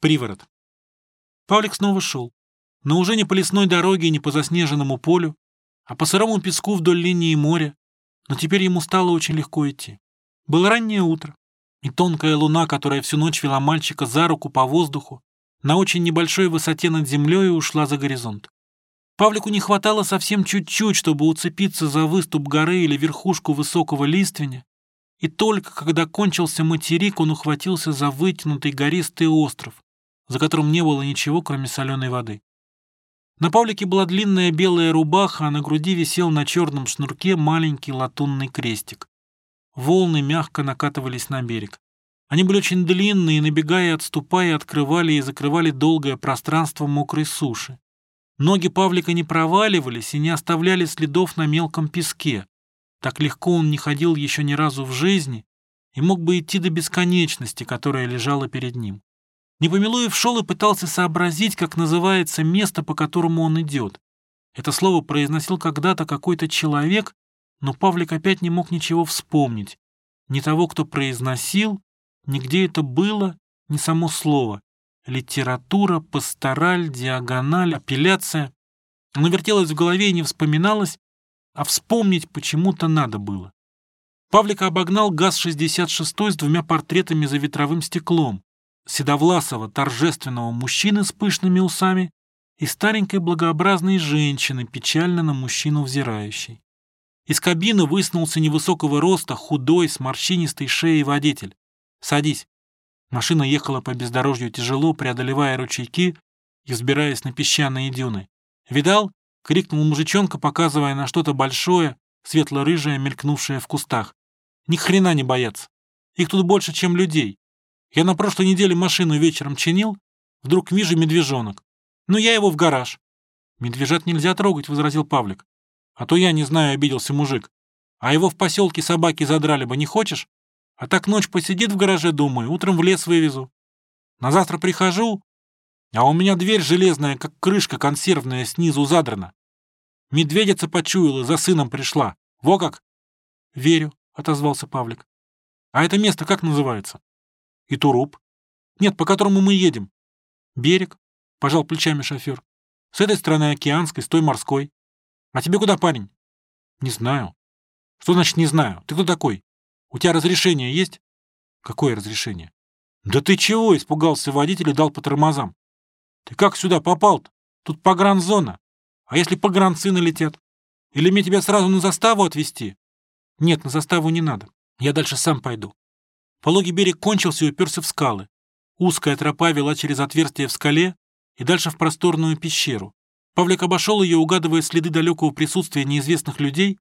Приворот. Павлик снова шел, но уже не по лесной дороге и не по заснеженному полю, а по сырому песку вдоль линии моря, но теперь ему стало очень легко идти. Было раннее утро, и тонкая луна, которая всю ночь вела мальчика за руку по воздуху, на очень небольшой высоте над землей ушла за горизонт. Павлику не хватало совсем чуть-чуть, чтобы уцепиться за выступ горы или верхушку высокого листвення, и только когда кончился материк, он ухватился за вытянутый гористый остров, за которым не было ничего, кроме соленой воды. На Павлике была длинная белая рубаха, а на груди висел на черном шнурке маленький латунный крестик. Волны мягко накатывались на берег. Они были очень длинные, набегая и отступая, открывали и закрывали долгое пространство мокрой суши. Ноги Павлика не проваливались и не оставляли следов на мелком песке. Так легко он не ходил еще ни разу в жизни и мог бы идти до бесконечности, которая лежала перед ним. Непомилуев шел и пытался сообразить, как называется место, по которому он идет. Это слово произносил когда-то какой-то человек, но Павлик опять не мог ничего вспомнить. Ни того, кто произносил, ни где это было, ни само слово. Литература, пастораль, диагональ, апелляция. Оно вертелось в голове и не вспоминалось, а вспомнить почему-то надо было. Павлика обогнал ГАЗ-66 с двумя портретами за ветровым стеклом. Седовласого, торжественного мужчины с пышными усами и старенькой благообразной женщины, печально на мужчину взирающей. Из кабины высунулся невысокого роста, худой, с морщинистой шеей водитель. «Садись». Машина ехала по бездорожью тяжело, преодолевая ручейки и взбираясь на песчаные дюны. «Видал?» — крикнул мужичонка, показывая на что-то большое, светло-рыжее, мелькнувшее в кустах. «Ни хрена не боятся. Их тут больше, чем людей. Я на прошлой неделе машину вечером чинил, вдруг вижу медвежонок. Ну, я его в гараж». «Медвежат нельзя трогать», — возразил Павлик. «А то я не знаю», — обиделся мужик. «А его в поселке собаки задрали бы, не хочешь? А так ночь посидит в гараже, думаю, утром в лес вывезу. На завтра прихожу, а у меня дверь железная, как крышка консервная, снизу задрана. Медведица почуяла, за сыном пришла. Во как? Верю, отозвался Павлик. А это место как называется? И Туруп. Нет, по которому мы едем. Берег, пожал плечами шофер. С этой стороны океанской, с той морской. А тебе куда, парень? Не знаю. Что значит не знаю? Ты кто такой? У тебя разрешение есть? Какое разрешение? Да ты чего? Испугался водитель и дал по тормозам. Ты как сюда попал-то? Тут погранзона. А если погранцы налетят? Или мне тебя сразу на заставу отвезти? Нет, на заставу не надо. Я дальше сам пойду. Пологий берег кончился и уперся в скалы. Узкая тропа вела через отверстие в скале и дальше в просторную пещеру. Павлик обошел ее, угадывая следы далекого присутствия неизвестных людей,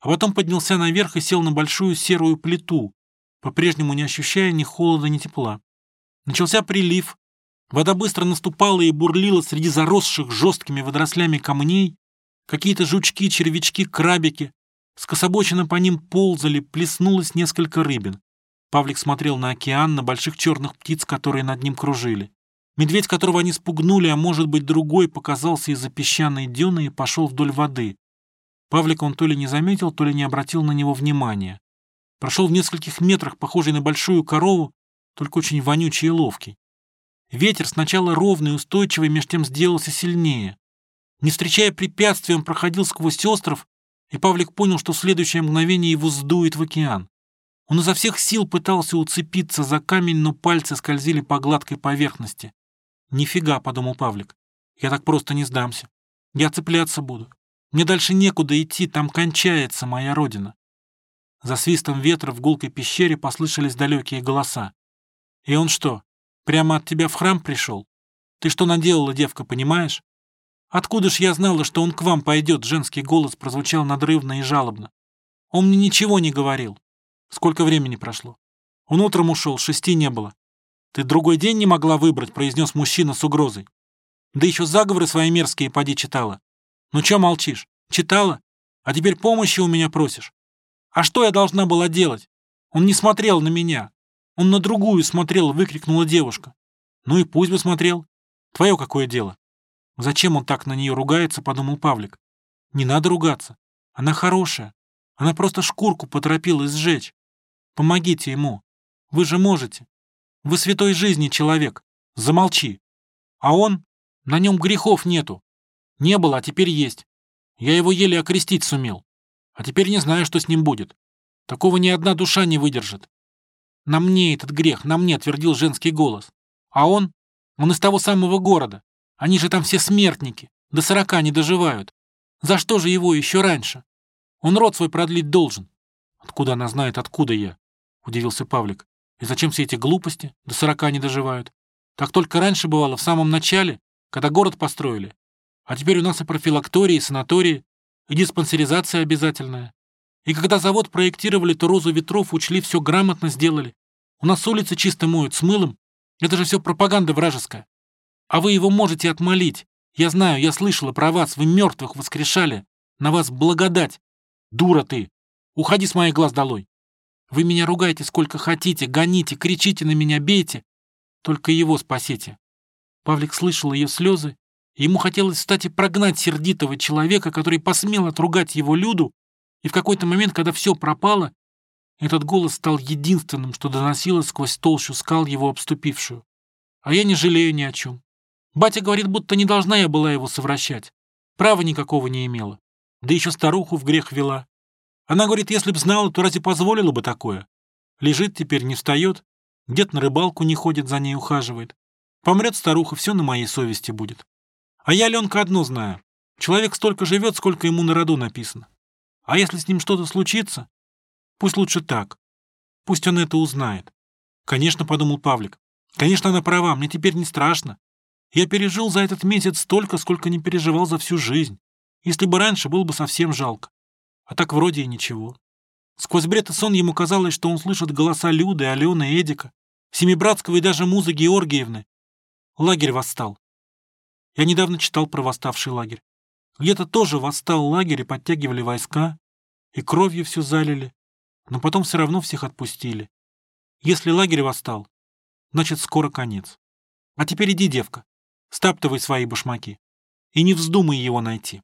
а потом поднялся наверх и сел на большую серую плиту, по-прежнему не ощущая ни холода, ни тепла. Начался прилив, Вода быстро наступала и бурлила среди заросших жесткими водорослями камней. Какие-то жучки, червячки, крабики. Скособоченно по ним ползали, плеснулось несколько рыбин. Павлик смотрел на океан, на больших черных птиц, которые над ним кружили. Медведь, которого они спугнули, а может быть другой, показался из-за песчаной дюны и пошел вдоль воды. Павлик он то ли не заметил, то ли не обратил на него внимания. Прошел в нескольких метрах, похожий на большую корову, только очень вонючий и ловкий. Ветер сначала ровный устойчивый, меж тем сделался сильнее. Не встречая препятствий, он проходил сквозь остров, и Павлик понял, что в следующее мгновение его сдует в океан. Он изо всех сил пытался уцепиться за камень, но пальцы скользили по гладкой поверхности. «Нифига», — подумал Павлик, — «я так просто не сдамся. Я цепляться буду. Мне дальше некуда идти, там кончается моя родина». За свистом ветра в гулкой пещере послышались далекие голоса. «И он что, Прямо от тебя в храм пришел? Ты что наделала, девка, понимаешь? Откуда ж я знала, что он к вам пойдет? Женский голос прозвучал надрывно и жалобно. Он мне ничего не говорил. Сколько времени прошло? Он утром ушел, шести не было. Ты другой день не могла выбрать, произнес мужчина с угрозой. Да еще заговоры свои мерзкие поди читала. Ну че молчишь? Читала? А теперь помощи у меня просишь? А что я должна была делать? Он не смотрел на меня. Он на другую смотрел, выкрикнула девушка. Ну и пусть бы смотрел. Твое какое дело? Зачем он так на нее ругается, подумал Павлик. Не надо ругаться. Она хорошая. Она просто шкурку поторопилась сжечь. Помогите ему. Вы же можете. Вы святой жизни человек. Замолчи. А он? На нем грехов нету. Не было, а теперь есть. Я его еле окрестить сумел. А теперь не знаю, что с ним будет. Такого ни одна душа не выдержит. На мне этот грех, на мне, твердил женский голос. А он? Он из того самого города. Они же там все смертники. До сорока не доживают. За что же его еще раньше? Он род свой продлить должен. Откуда она знает, откуда я? Удивился Павлик. И зачем все эти глупости? До сорока не доживают. Так только раньше бывало, в самом начале, когда город построили. А теперь у нас и профилактории, и санатории, и диспансеризация обязательная. И когда завод проектировали, то розу ветров учли, все грамотно сделали. У нас улицы чисто моют с мылом. Это же все пропаганда вражеская. А вы его можете отмолить. Я знаю, я слышала про вас, вы мертвых воскрешали. На вас благодать. Дура ты. Уходи с моих глаз долой. Вы меня ругаете сколько хотите, гоните, кричите на меня, бейте. Только его спасите. Павлик слышал ее слезы. Ему хотелось встать и прогнать сердитого человека, который посмел отругать его Люду и в какой-то момент, когда все пропало, этот голос стал единственным, что доносилось сквозь толщу скал его обступившую. А я не жалею ни о чем. Батя говорит, будто не должна я была его совращать. Права никакого не имела. Да еще старуху в грех вела. Она говорит, если б знала, то разве позволила бы такое? Лежит теперь, не встает, дед на рыбалку не ходит, за ней ухаживает. Помрет старуха, все на моей совести будет. А я, Ленка, одно знаю. Человек столько живет, сколько ему на роду написано. А если с ним что-то случится, пусть лучше так. Пусть он это узнает. Конечно, подумал Павлик. Конечно, она права, мне теперь не страшно. Я пережил за этот месяц столько, сколько не переживал за всю жизнь. Если бы раньше, было бы совсем жалко. А так вроде и ничего. Сквозь бред и сон ему казалось, что он слышит голоса Люды, Алены, Эдика, Семибратского и даже Музы Георгиевны. Лагерь восстал. Я недавно читал про восставший лагерь. Где-то тоже восстал лагерь и подтягивали войска, и кровью все залили, но потом все равно всех отпустили. Если лагерь восстал, значит, скоро конец. А теперь иди, девка, стаптывай свои башмаки и не вздумай его найти.